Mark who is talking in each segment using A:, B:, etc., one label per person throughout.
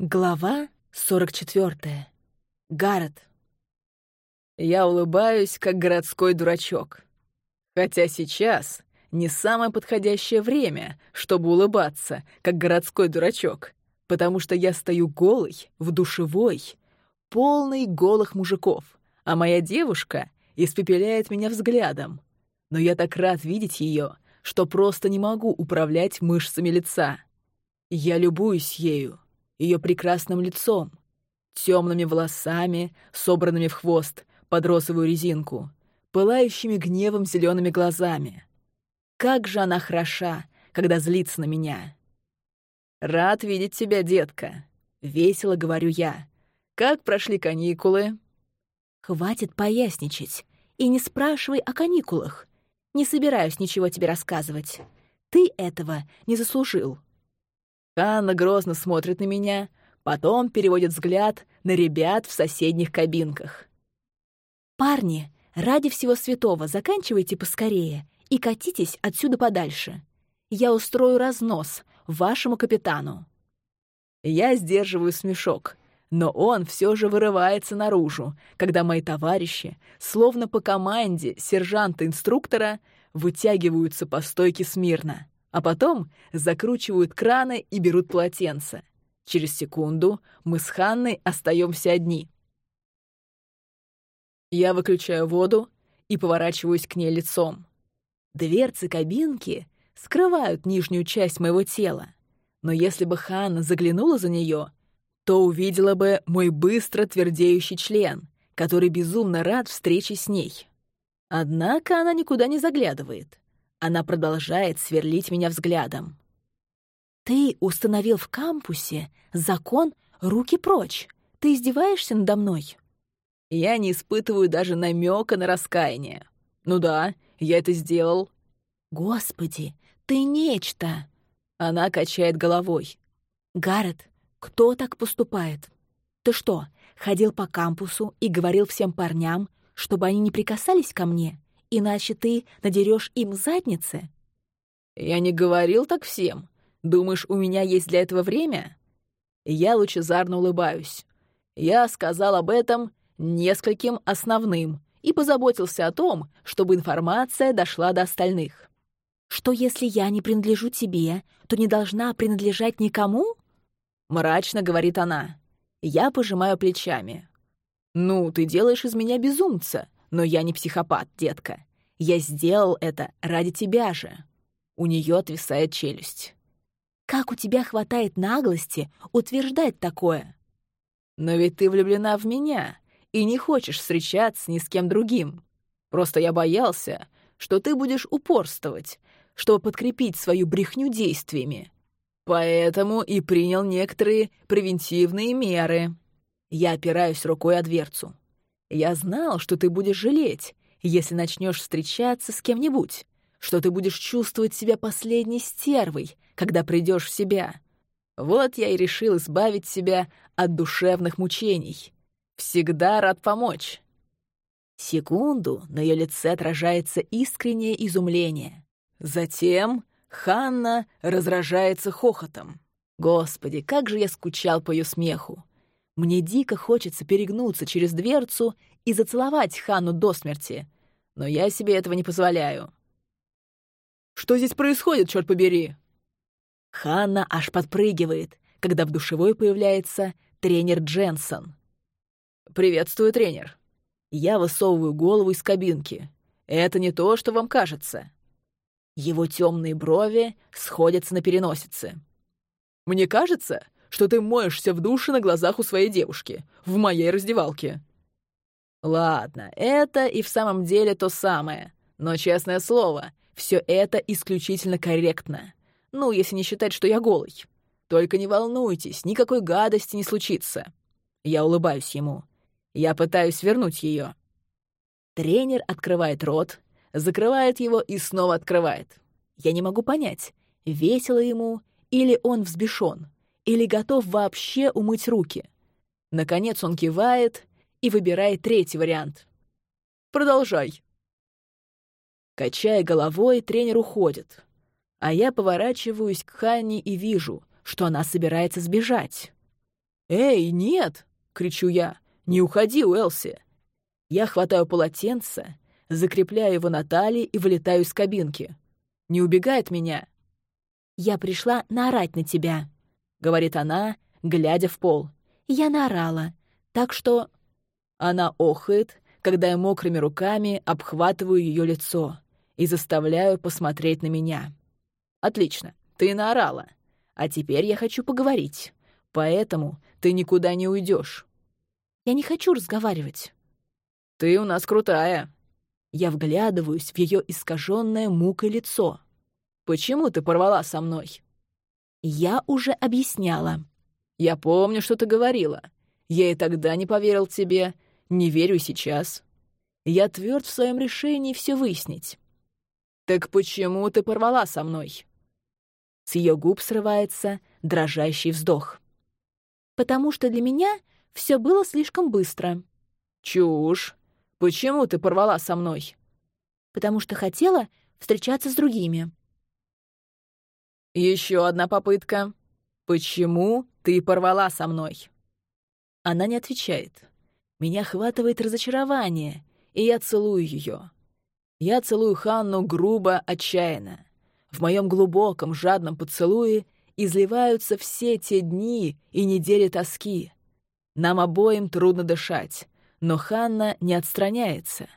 A: Глава 44. Гаррет.
B: Я улыбаюсь, как городской дурачок. Хотя сейчас не самое подходящее время, чтобы улыбаться, как городской дурачок, потому что я стою голый, в душевой, полный голых мужиков, а моя девушка испепеляет меня взглядом. Но я так рад видеть ее, что просто не могу управлять мышцами лица. Я любуюсь ею, ее прекрасным лицом, темными волосами, собранными в хвост под розовую резинку, пылающими гневом зелеными глазами. Как же она хороша, когда злится на меня. «Рад видеть тебя, детка», — весело говорю я. «Как прошли каникулы?»
A: «Хватит поясничать и не спрашивай о каникулах. Не собираюсь ничего тебе рассказывать. Ты этого не заслужил».
B: Ханна грозно смотрит на меня, потом переводит взгляд на ребят в соседних кабинках.
A: «Парни, ради всего святого заканчивайте поскорее и катитесь отсюда подальше. Я устрою разнос вашему капитану».
B: Я сдерживаю смешок, но он все же вырывается наружу, когда мои товарищи, словно по команде сержанта-инструктора, вытягиваются по стойке смирно а потом закручивают краны и берут полотенце. Через секунду мы с Ханной остаемся одни. Я выключаю воду и поворачиваюсь к ней лицом. Дверцы кабинки скрывают нижнюю часть моего тела, но если бы Ханна заглянула за нее, то увидела бы мой быстро твердеющий член, который безумно рад встрече с ней. Однако она никуда не заглядывает — она продолжает сверлить меня взглядом.
A: «Ты установил в кампусе закон «руки прочь». Ты издеваешься надо мной?»
B: Я не испытываю даже намека на раскаяние. «Ну да, я это сделал».
A: «Господи, ты нечто!»
B: Она качает головой.
A: «Гаррет, кто так поступает? Ты что, ходил по кампусу и говорил всем парням, чтобы они не прикасались ко мне? Иначе ты надерешь им задницы».
B: «Я не говорил так всем. Думаешь, у меня есть для этого время?» Я лучезарно улыбаюсь. Я сказал об этом нескольким основным и позаботился о том, чтобы информация дошла до остальных.
A: «Что, если я не принадлежу тебе, то не должна принадлежать никому?»
B: Мрачно говорит она. Я пожимаю плечами. «Ну, ты делаешь из меня безумца. Но я не психопат, детка. Я сделал это ради тебя же. У нее отвисает челюсть.
A: Как у тебя хватает наглости утверждать такое?
B: Но ведь ты влюблена в меня и не хочешь встречаться ни с кем другим. Просто я боялся, что ты будешь упорствовать, чтобы подкрепить свою брехню действиями. Поэтому и принял некоторые превентивные меры. Я опираюсь рукой о дверцу. Я знал, что ты будешь жалеть, если начнешь встречаться с кем-нибудь, что ты будешь чувствовать себя последней стервой, когда придешь в себя. Вот я и решил избавить себя от душевных мучений. Всегда рад помочь. Секунду на ее лице отражается искреннее изумление. Затем Ханна разражается хохотом. Господи, как же я скучал по ее смеху. Мне дико хочется перегнуться через дверцу и зацеловать Ханну до смерти, но я себе этого не позволяю. «Что здесь происходит, черт побери?» Ханна аж подпрыгивает, когда в душевой появляется тренер Дженсон. «Приветствую, тренер. Я высовываю голову из кабинки. Это не то, что вам кажется». Его темные брови сходятся на переносице. «Мне кажется, что ты моешься в душе на глазах у своей девушки, в моей раздевалке». «Ладно, это и в самом деле то самое. Но, честное слово, все это исключительно корректно. Ну, если не считать, что я голый. Только не волнуйтесь, никакой гадости не случится». Я улыбаюсь ему. Я пытаюсь вернуть ее. Тренер открывает рот, закрывает его и снова открывает. Я не могу понять, весело ему или он взбешен или готов вообще умыть руки. Наконец он кивает и выбирает третий вариант. «Продолжай». Качая головой, тренер уходит, а я поворачиваюсь к Ханне и вижу, что она собирается сбежать. «Эй, нет!» — кричу я. «Не уходи, Уэлси!» Я хватаю полотенце, закрепляю его на талии и вылетаю из кабинки. Не убегает меня.
A: «Я пришла наорать на тебя», —
B: говорит она, глядя в пол.
A: «Я наорала, так что...»
B: Она охает, когда я мокрыми руками обхватываю ее лицо и заставляю посмотреть на меня. «Отлично, ты наорала. А теперь я хочу поговорить. Поэтому ты никуда не уйдешь.
A: Я не хочу разговаривать.
B: Ты у нас крутая. Я вглядываюсь в ее искаженное мукой лицо. Почему ты порвала со мной?
A: Я уже объясняла.
B: Я помню, что ты говорила. Я и тогда не поверил тебе, не верю сейчас. Я тверд в своем решении все выяснить. Так почему ты порвала со мной? С ее губ срывается дрожащий вздох.
A: «Потому что для меня все было слишком быстро».
B: «Чушь! Почему ты порвала со мной?»
A: «Потому что хотела встречаться с другими».
B: Еще одна попытка. Почему ты порвала со мной?» Она не отвечает. Меня охватывает разочарование, и я целую ее. Я целую Ханну грубо, отчаянно. В моем глубоком, жадном поцелуе изливаются все те дни и недели тоски. Нам обоим трудно дышать, но Ханна не отстраняется.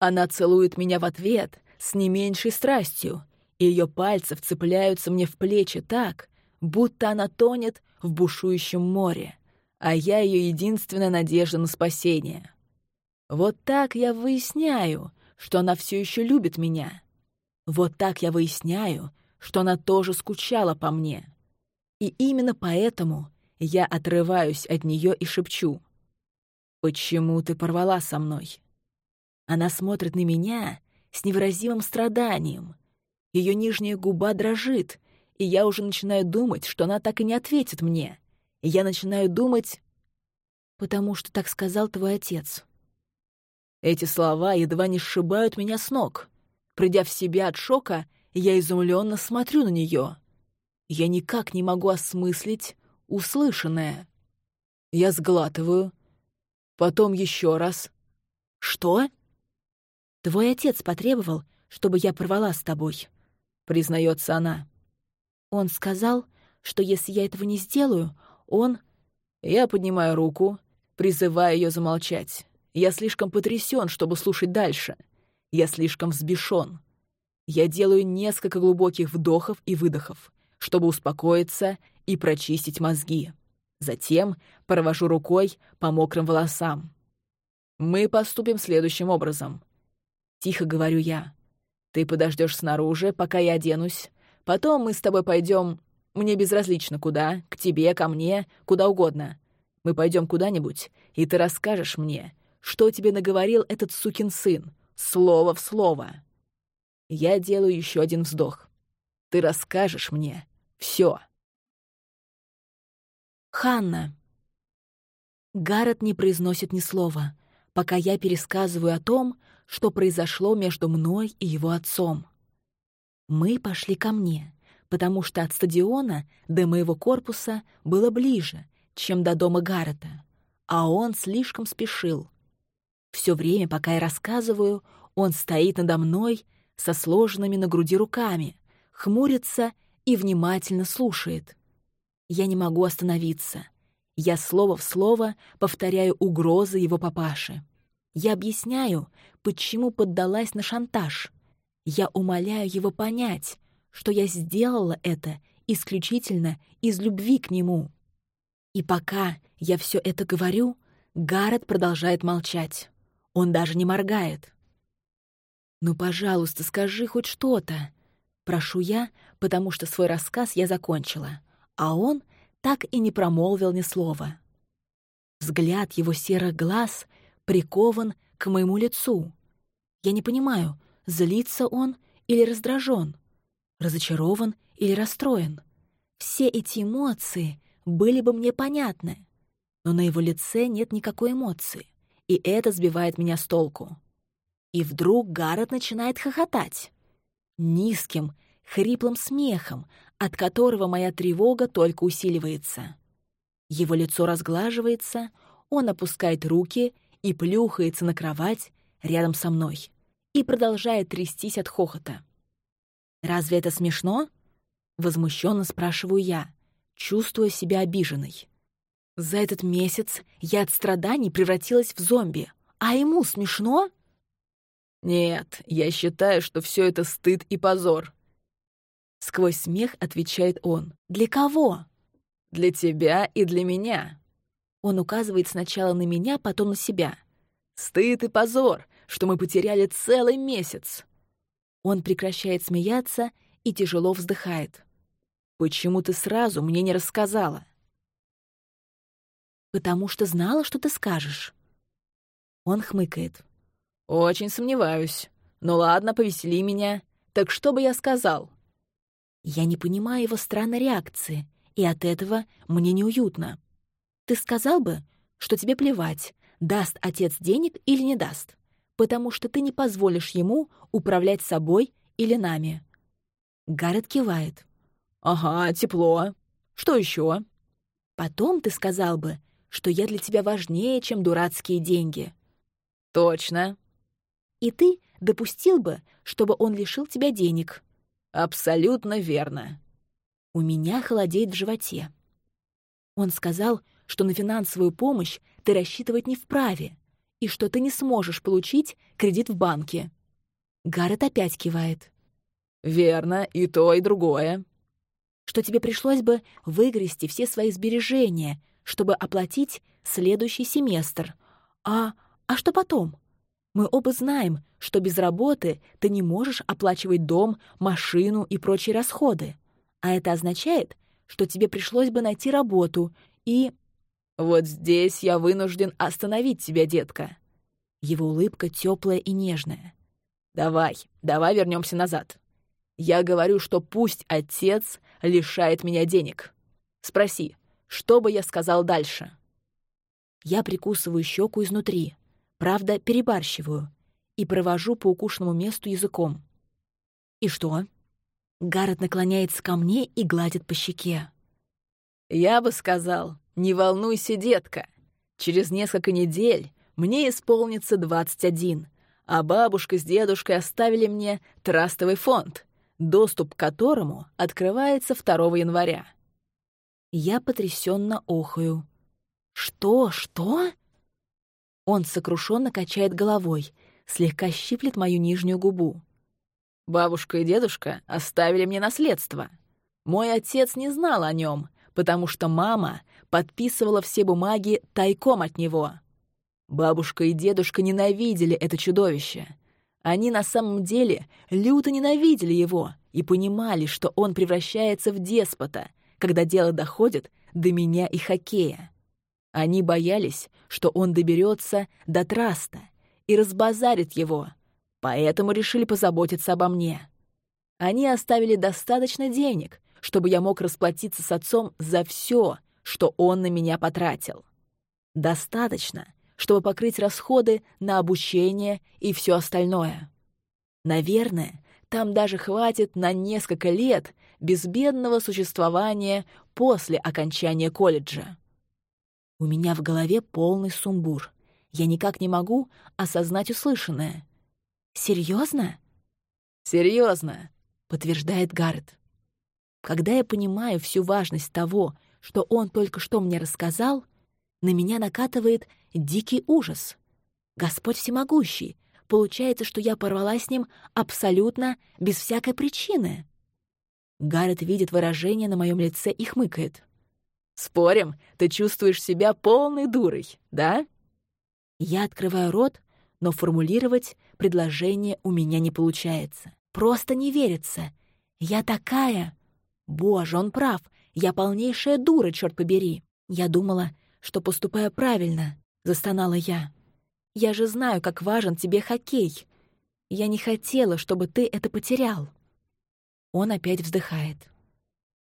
B: Она целует меня в ответ с не меньшей страстью, ее пальцы вцепляются мне в плечи так, будто она тонет в бушующем море, а я ее единственная надежда на спасение. Вот так я выясняю, что она все еще любит меня. Вот так я выясняю, что она тоже скучала по мне. И именно поэтому я отрываюсь от нее и шепчу. «Почему ты порвала со мной?» Она смотрит на меня с невыразимым страданием. Ее нижняя губа дрожит, и я уже начинаю думать, что она так и не ответит мне. И я начинаю думать, потому что так сказал твой отец. Эти слова едва не сшибают меня с ног. Придя в себя от шока, я изумленно смотрю на нее. Я никак не могу осмыслить услышанное. Я сглатываю. Потом еще раз. «Что?» «Твой отец потребовал, чтобы я порвала с тобой», — признается она. «Он сказал, что если я этого не сделаю, он...» Я поднимаю руку, призывая ее замолчать. Я слишком потрясен, чтобы слушать дальше. Я слишком взбешен. Я делаю несколько глубоких вдохов и выдохов, чтобы успокоиться и прочистить мозги. Затем провожу рукой по мокрым волосам. «Мы поступим следующим образом». Тихо говорю я. «Ты подождешь снаружи, пока я оденусь. Потом мы с тобой пойдем. Мне безразлично куда, к тебе, ко мне, куда угодно. Мы пойдем куда-нибудь, и ты расскажешь мне, что тебе наговорил этот сукин сын, слово в слово. Я делаю еще один вздох. Ты расскажешь мне все.
A: Ханна. Гаррет не произносит ни слова, пока я пересказываю о том, что произошло между мной и его отцом. Мы пошли ко мне, потому что от стадиона до моего корпуса было ближе, чем до дома Гаррета, а он слишком спешил — все время, пока я рассказываю, он стоит надо мной со сложенными на груди руками, хмурится и внимательно слушает. Я не могу остановиться. Я слово в слово повторяю угрозы его папаши. Я объясняю, почему поддалась на шантаж. Я умоляю его понять, что я сделала это исключительно из любви к нему. И пока я все это говорю, Гаррет продолжает молчать. Он даже не моргает. «Ну, пожалуйста, скажи хоть что-то», — прошу я, потому что свой рассказ я закончила, а он так и не промолвил ни слова. Взгляд его серых глаз прикован к моему лицу. Я не понимаю, злится он или раздражен, разочарован или расстроен. Все эти эмоции были бы мне понятны, но на его лице нет никакой эмоции и это сбивает меня с толку. И вдруг Гаррет начинает хохотать. Низким, хриплым смехом, от которого моя тревога только усиливается. Его лицо разглаживается, он опускает руки и плюхается на кровать рядом со мной и продолжает трястись от хохота. «Разве это смешно?» — возмущенно спрашиваю я, чувствуя себя обиженной. За этот месяц я от страданий превратилась в зомби, а ему смешно?
B: «Нет, я считаю, что все это стыд и позор».
A: Сквозь смех отвечает он. «Для кого?»
B: «Для тебя и для меня».
A: Он указывает сначала на меня, потом на себя.
B: «Стыд и позор, что мы потеряли целый месяц».
A: Он прекращает смеяться и тяжело вздыхает.
B: «Почему ты сразу мне не рассказала?»
A: «Потому что знала, что ты скажешь». Он хмыкает.
B: «Очень сомневаюсь. Ну ладно, повесели меня. Так что бы я сказал?»
A: Я не понимаю его странной реакции, и от этого мне неуютно. Ты сказал бы, что тебе плевать, даст отец денег или не даст, потому что ты не позволишь ему управлять собой или нами. Гаррет кивает.
B: «Ага, тепло. Что еще?
A: Потом ты сказал бы, что я для тебя важнее, чем дурацкие деньги.
B: Точно.
A: И ты допустил бы, чтобы он лишил тебя денег.
B: Абсолютно верно.
A: У меня холодеет в животе. Он сказал, что на финансовую помощь ты рассчитывать не вправе и что ты не сможешь получить кредит в банке. Гаррет опять кивает.
B: «Верно, и то, и другое».
A: «Что тебе пришлось бы выгрести все свои сбережения, чтобы оплатить следующий семестр. А а что потом? Мы оба знаем, что без работы ты не можешь оплачивать дом, машину и прочие расходы. А это означает, что тебе пришлось бы найти работу и...
B: Вот здесь я вынужден остановить тебя, детка.
A: Его улыбка теплая и нежная.
B: Давай, давай вернемся назад. Я говорю, что пусть отец лишает меня денег. Спроси, что бы я сказал дальше?
A: Я прикусываю щеку изнутри. Правда, перебарщиваю. И провожу по укушенному месту языком. «И что?» Гаррет наклоняется ко мне и гладит по щеке.
B: «Я бы сказал, не волнуйся, детка. Через несколько недель мне исполнится 21, а бабушка с дедушкой оставили мне трастовый фонд, доступ к которому открывается 2 января».
A: Я потрясенно охаю. «Что? Что?» Он сокрушенно качает головой, слегка щиплет мою нижнюю губу.
B: «Бабушка и дедушка оставили мне наследство. Мой отец не знал о нем, потому что мама подписывала все бумаги тайком от него. Бабушка и дедушка ненавидели это чудовище. Они на самом деле люто ненавидели его и понимали, что он превращается в деспота, когда дело доходит до меня и хоккея. Они боялись, что он доберется до траста и разбазарит его, поэтому решили позаботиться обо мне. Они оставили достаточно денег, чтобы я мог расплатиться с отцом за все, что он на меня потратил. Достаточно, чтобы покрыть расходы на обучение и все остальное. Наверное, там даже хватит на несколько лет безбедного существования после окончания колледжа. У меня в голове полный сумбур. Я никак не могу осознать услышанное. Серьезно? Серьезно,
A: подтверждает Гаррет. Когда я понимаю всю важность того, что он только что мне рассказал, на меня накатывает дикий ужас. Господь всемогущий, получается, что я порвала с ним абсолютно без всякой причины. Гаррет видит выражение на моем лице и хмыкает.
B: Спорим, ты чувствуешь себя полной дурой, да?»
A: Я открываю рот, но формулировать предложение у меня не получается. Просто не верится. Я такая... Боже, он прав. Я полнейшая дура, черт побери. Я думала, что поступаю правильно, застонала я. Я же знаю, как важен тебе хоккей. Я не хотела, чтобы ты это потерял. Он опять вздыхает.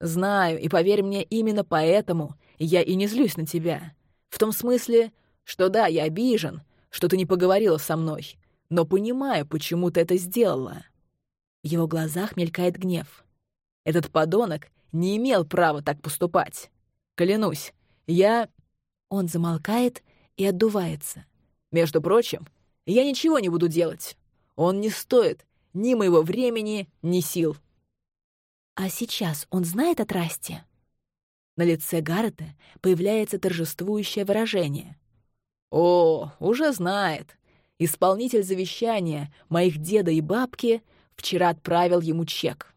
B: Знаю, и поверь мне, именно поэтому я и не злюсь на тебя. В том смысле, что да, я обижен, что ты не поговорила со мной, но понимаю, почему ты это сделала».
A: В его глазах мелькает гнев.
B: «Этот подонок не имел права так поступать. Клянусь, Я...»
A: Он замолкает и отдувается.
B: «Между прочим, я ничего не буду делать. Он не стоит ни моего времени, ни сил».
A: «А сейчас он знает о трасте?» На лице Гаррета появляется торжествующее выражение.
B: «О, уже знает. Исполнитель завещания моих деда и бабки вчера отправил ему чек.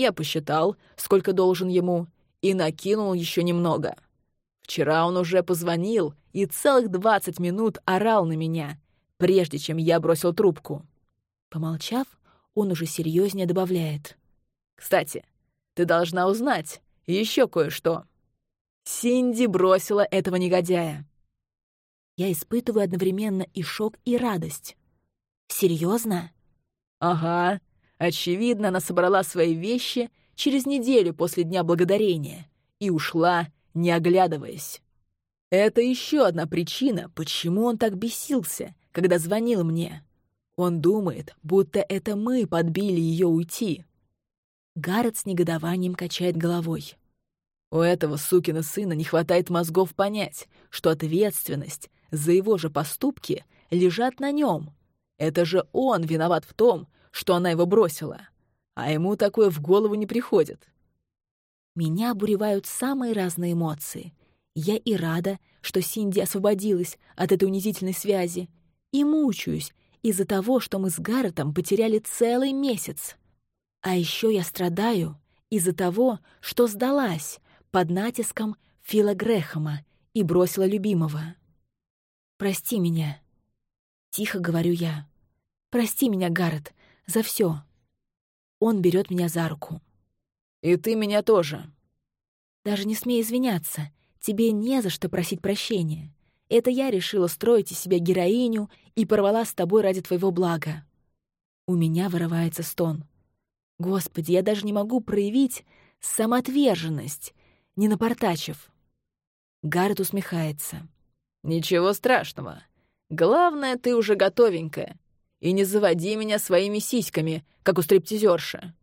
B: Я посчитал, сколько должен ему, и накинул еще немного. Вчера он уже позвонил и целых двадцать минут орал на меня, прежде чем я бросил трубку.
A: Помолчав, он уже серьезнее добавляет.
B: «Кстати, ты должна узнать еще кое-что. Синди бросила этого негодяя».
A: Я испытываю одновременно и шок, и радость. Серьезно?
B: «Ага. Очевидно, она собрала свои вещи через неделю после Дня Благодарения и ушла, не оглядываясь. Это еще одна причина, почему он так бесился, когда звонил мне. Он думает, будто это мы подбили ее уйти.
A: Гаррет с негодованием качает головой.
B: У этого сукина сына не хватает мозгов понять, что ответственность за его же поступки лежат на нем. Это же он виноват в том, что она его бросила. А ему такое в голову не приходит.
A: Меня обуревают самые разные эмоции. Я и рада, что Синди освободилась от этой унизительной связи, и мучаюсь из-за того, что мы с Гарретом потеряли целый месяц. А еще я страдаю из-за того, что сдалась под натиском Фила Грэхэма и бросила любимого. «Прости меня», — тихо говорю я. «Прости меня, Гаррет, за все. Он берет меня за руку.
B: «И ты меня тоже».
A: «Даже не смей извиняться. Тебе не за что просить прощения. Это я решила строить из себя героиню и порвала с тобой ради твоего блага». У меня вырывается стон. Господи, я даже не могу проявить самоотверженность, не напортачив. Гаррет усмехается.
B: «Ничего страшного. Главное, ты уже готовенькая. И не заводи меня своими сиськами, как у стриптизерши».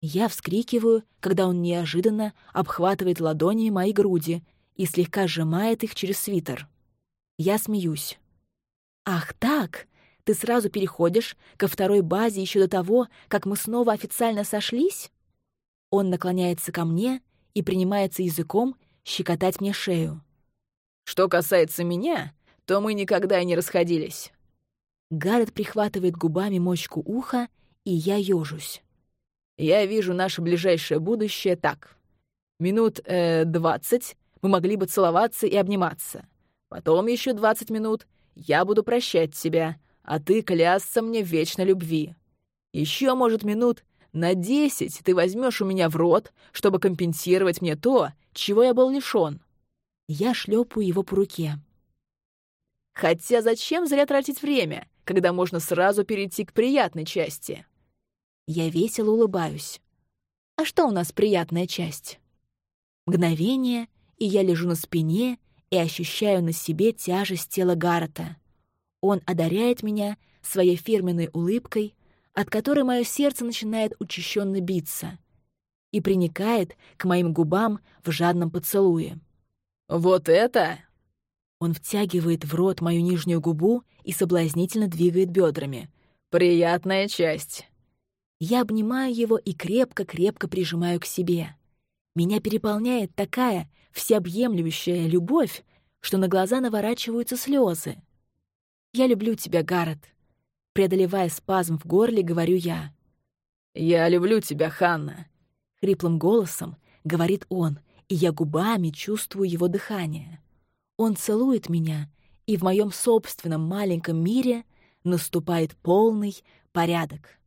A: Я вскрикиваю, когда он неожиданно обхватывает ладонями мои груди и слегка сжимает их через свитер. Я смеюсь. «Ах так? Ты сразу переходишь ко второй базе еще до того, как мы снова официально сошлись?» Он наклоняется ко мне и принимается языком щекотать мне шею.
B: «Что касается меня, то мы никогда и не расходились.
A: Гаррет прихватывает губами мочку уха, и я ёжусь.
B: «Я вижу наше ближайшее будущее так. Минут э, двадцать мы могли бы целоваться и обниматься. Потом еще двадцать минут я буду прощать тебя, а ты клясться мне в вечной любви. Еще, может, минут на десять ты возьмешь у меня в рот, чтобы компенсировать мне то, чего я был лишён».
A: Я шлепаю его по руке.
B: «Хотя зачем зря тратить время? Когда можно сразу перейти к приятной части.
A: Я весело улыбаюсь. А что у нас приятная часть? Мгновение, и я лежу на спине и ощущаю на себе тяжесть тела Гаррета. Он одаряет меня своей фирменной улыбкой, от которой мое сердце начинает учащенно биться, и приникает к моим губам в жадном поцелуе.
B: «Вот это
A: он втягивает в рот мою нижнюю губу и соблазнительно двигает бедрами.
B: «Приятная часть».
A: Я обнимаю его и крепко-крепко прижимаю к себе. Меня переполняет такая всеобъемлющая любовь, что на глаза наворачиваются слезы. «Я люблю тебя, Гаррет», — преодолевая спазм в горле, говорю я.
B: «Я люблю тебя, Ханна», —
A: хриплым голосом говорит он, и я губами чувствую его дыхание. Он целует меня, и в моем собственном маленьком мире наступает полный порядок.